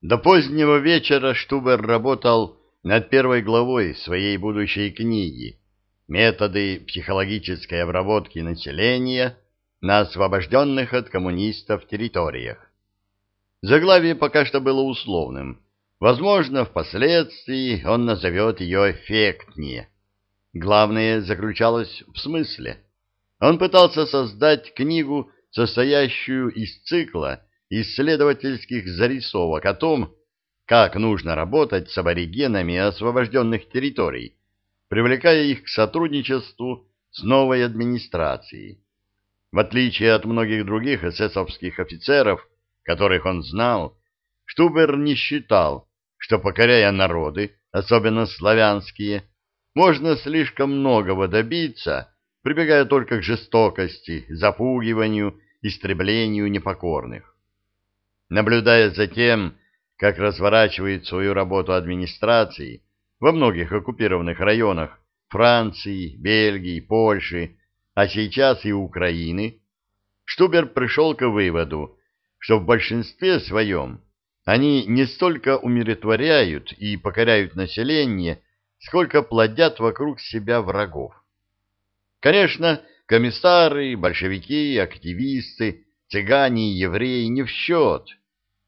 До позднего вечера Штубер работал над первой главой своей будущей книги «Методы психологической обработки населения на освобожденных от коммунистов территориях». Заглавие пока что было условным. Возможно, впоследствии он назовет ее эффектнее. Главное заключалось в смысле. Он пытался создать книгу, состоящую из цикла исследовательских зарисовок о том, как нужно работать с аборигенами освобожденных территорий, привлекая их к сотрудничеству с новой администрацией. В отличие от многих других эсэсовских офицеров, которых он знал, Штубер не считал, что, покоряя народы, особенно славянские, можно слишком многого добиться, прибегая только к жестокости, запугиванию, истреблению непокорных. Наблюдая за тем, как разворачивает свою работу администрации во многих оккупированных районах Франции, Бельгии, Польши, а сейчас и Украины, Штубер пришел к выводу, что в большинстве своем они не столько умиротворяют и покоряют население, сколько плодят вокруг себя врагов. Конечно, комиссары, большевики, активисты, цыгане и евреи не в счет.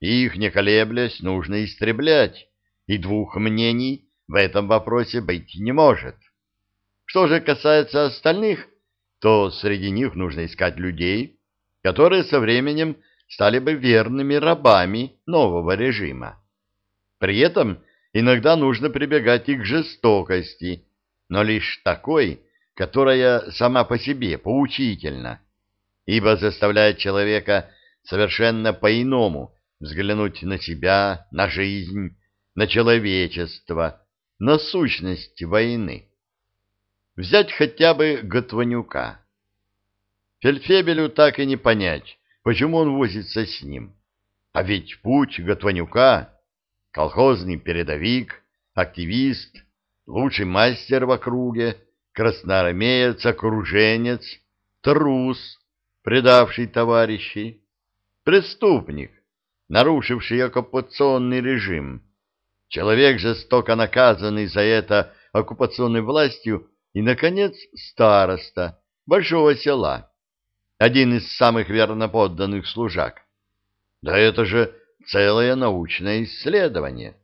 Их, не колеблясь, нужно истреблять, и двух мнений в этом вопросе быть не может. Что же касается остальных, то среди них нужно искать людей, которые со временем стали бы верными рабами нового режима. При этом иногда нужно прибегать и к жестокости, но лишь такой, которая сама по себе поучительна, ибо заставляет человека совершенно по-иному взглянуть на себя, на жизнь, на человечество, на сущность войны. Взять хотя бы Готванюка. Фельдфебелю так и не понять, почему он возится с ним. А ведь путь Готванюка — колхозный передовик, активист, лучший мастер в округе, красноармеец, окруженец, трус, предавший товарищей, преступник, нарушивший оккупационный режим, человек, жестоко наказанный за это оккупационной властью, и, наконец, староста большого села, один из самых верноподданных служак. Да это же целое научное исследование.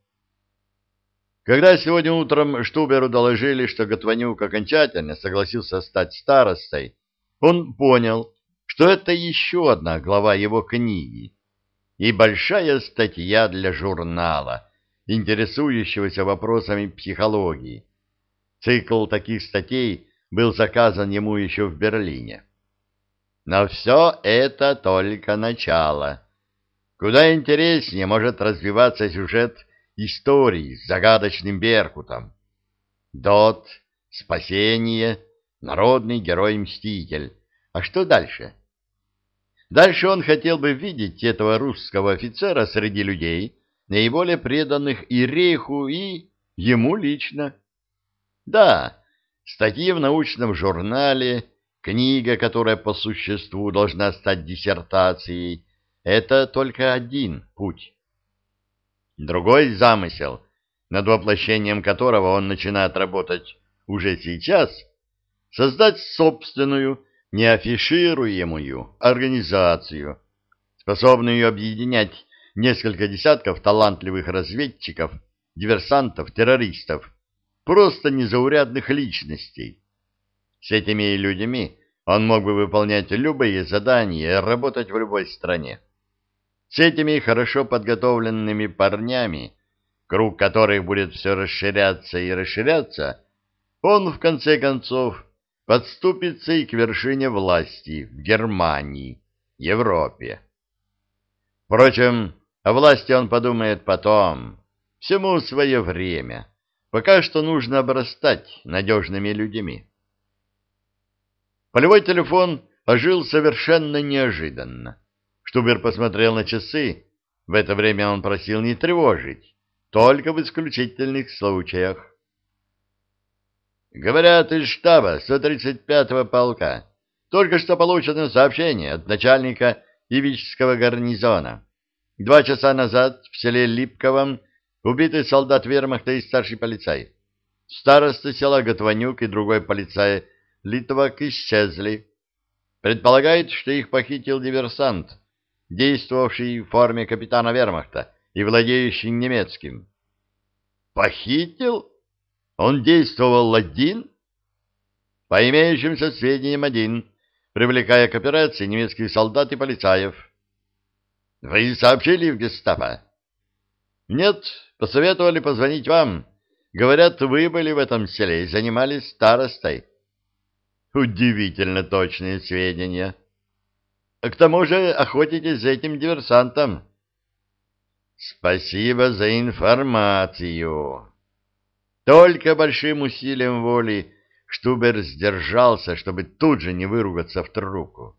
Когда сегодня утром Штуберу доложили, что Готванюк окончательно согласился стать старостой, он понял, что это еще одна глава его книги, и большая статья для журнала, интересующегося вопросами психологии. Цикл таких статей был заказан ему еще в Берлине. Но все это только начало. Куда интереснее может развиваться сюжет истории с загадочным Беркутом. Дот, спасение, народный герой-мститель. А что дальше? Дальше он хотел бы видеть этого русского офицера среди людей, наиболее преданных и Рейху, и ему лично. Да, статьи в научном журнале, книга, которая по существу должна стать диссертацией, это только один путь. Другой замысел, над воплощением которого он начинает работать уже сейчас, создать собственную неафишируемую организацию, способную объединять несколько десятков талантливых разведчиков, диверсантов, террористов, просто незаурядных личностей. С этими людьми он мог бы выполнять любые задания и работать в любой стране. С этими хорошо подготовленными парнями, круг которых будет все расширяться и расширяться, он, в конце концов, подступится и к вершине власти в Германии, Европе. Впрочем, о власти он подумает потом, всему свое время. Пока что нужно обрастать надежными людьми. Полевой телефон ожил совершенно неожиданно. Штубер посмотрел на часы. В это время он просил не тревожить, только в исключительных случаях. Говорят из штаба 135-го полка. Только что получено сообщение от начальника Ивического гарнизона. Два часа назад в селе Липковом убитый солдат вермахта и старший полицай. Староста села Готванюк и другой полицай Литвак исчезли. Предполагает, что их похитил диверсант, действовавший в форме капитана вермахта и владеющий немецким. Похитил? Он действовал один? По имеющимся сведениям один, привлекая к операции немецких солдат и полицаев. Вы сообщили в гестапо? Нет, посоветовали позвонить вам. Говорят, вы были в этом селе и занимались старостой. Удивительно точные сведения. К тому же охотитесь за этим диверсантом. Спасибо за информацию. Только большим усилием воли Штубер сдержался, чтобы тут же не выругаться в трубку.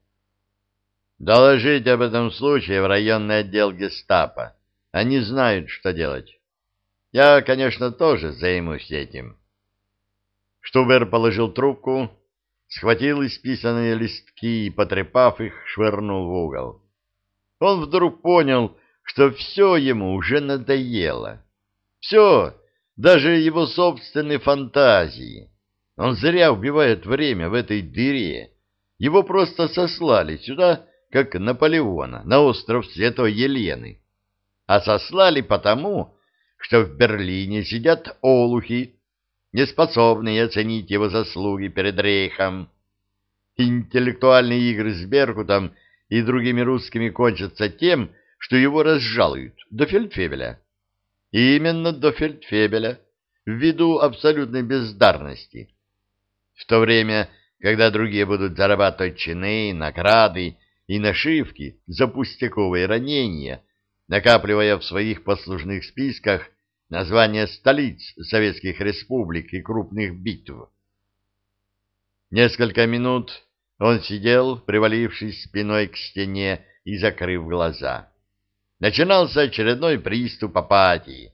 Доложить об этом случае в районный отдел гестапо. Они знают, что делать. Я, конечно, тоже займусь этим. Штубер положил трубку, схватил исписанные листки и, потрепав их, швырнул в угол. Он вдруг понял, что все ему уже надоело. Все, даже его собственные фантазии. Он зря убивает время в этой дыре. Его просто сослали сюда, как Наполеона, на остров Святой Елены. А сослали потому, что в Берлине сидят олухи, неспособные оценить его заслуги перед Рейхом. Интеллектуальные игры с Беркутом и другими русскими кончатся тем, что его разжалуют до фельдфебеля. И именно до фельдфебеля, ввиду абсолютной бездарности. В то время, когда другие будут зарабатывать чины, награды и нашивки за пустяковые ранения, накапливая в своих послужных списках названия столиц советских республик и крупных битв. Несколько минут он сидел, привалившись спиной к стене и закрыв глаза. Начинался очередной приступ апатии,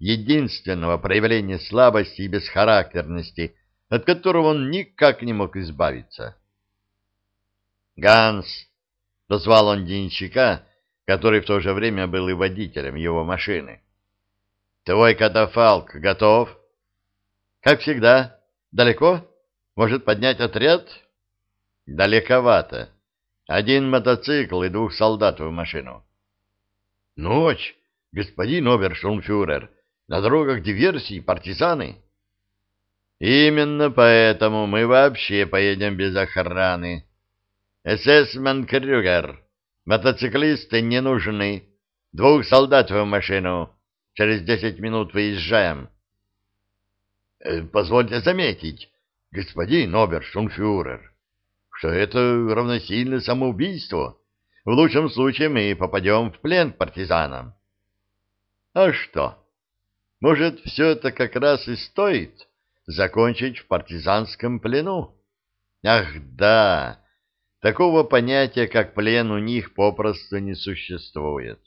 единственного проявления слабости и бесхарактерности, от которого он никак не мог избавиться. «Ганс!» — позвал он денщика, который в то же время был и водителем его машины. «Твой катафалк готов?» «Как всегда. Далеко? Может поднять отряд?» «Далековато. Один мотоцикл и двух солдат в машину». Ночь, господин оберштурмфюрер, на дорогах диверсии, партизаны. Именно поэтому мы вообще поедем без охраны. Эсэсман Крюгер, мотоциклисты не нужны. Двух солдат в машину. Через десять минут выезжаем. Э, позвольте заметить, господин оберштурмфюрер, что это равносильно самоубийству. В лучшем случае мы попадем в плен к партизанам. А что? Может, все это как раз и стоит закончить в партизанском плену? Ах, да! Такого понятия, как плен, у них попросту не существует.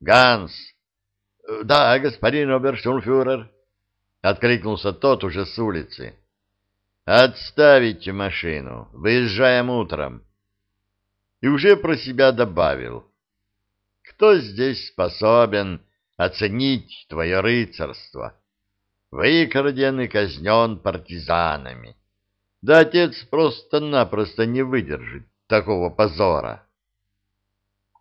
Ганс! Да, господин оберштурмфюрер! Откликнулся тот уже с улицы. Отставите машину. Выезжаем утром и уже про себя добавил. Кто здесь способен оценить твое рыцарство? Выкраден и казнен партизанами. Да отец просто-напросто не выдержит такого позора.